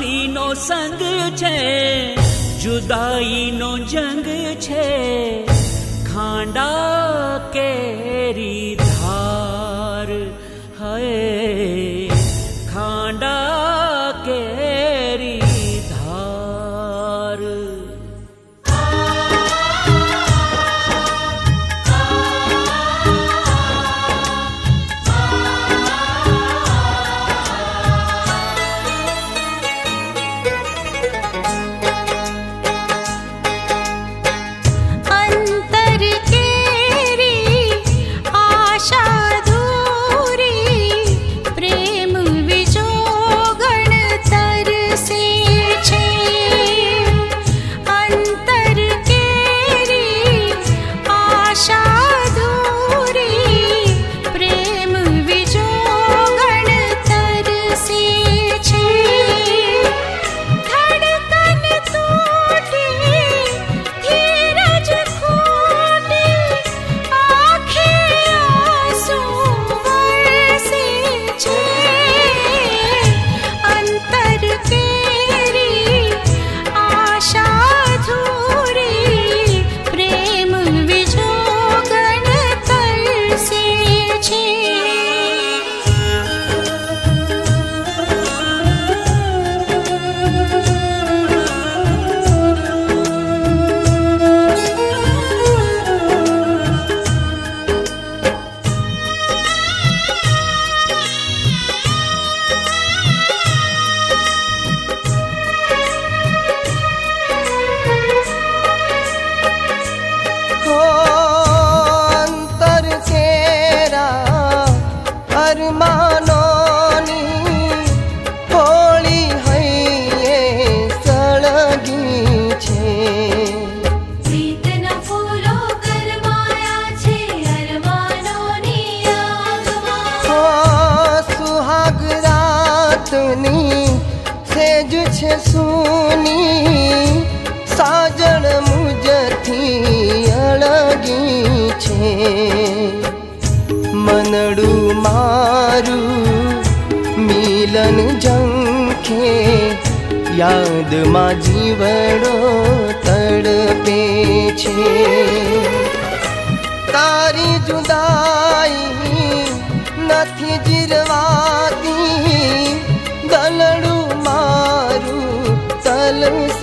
सङ्गी नो जङ्ग 下。છે સુની સાજણ મુજથી અળગી છે. મનડું મારું મિલન જંખે યાદમાં જીવડો તડપે છે. તારી જુદાઈ નથી જીરવાતી lose